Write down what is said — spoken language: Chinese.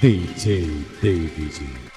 DJ DJ。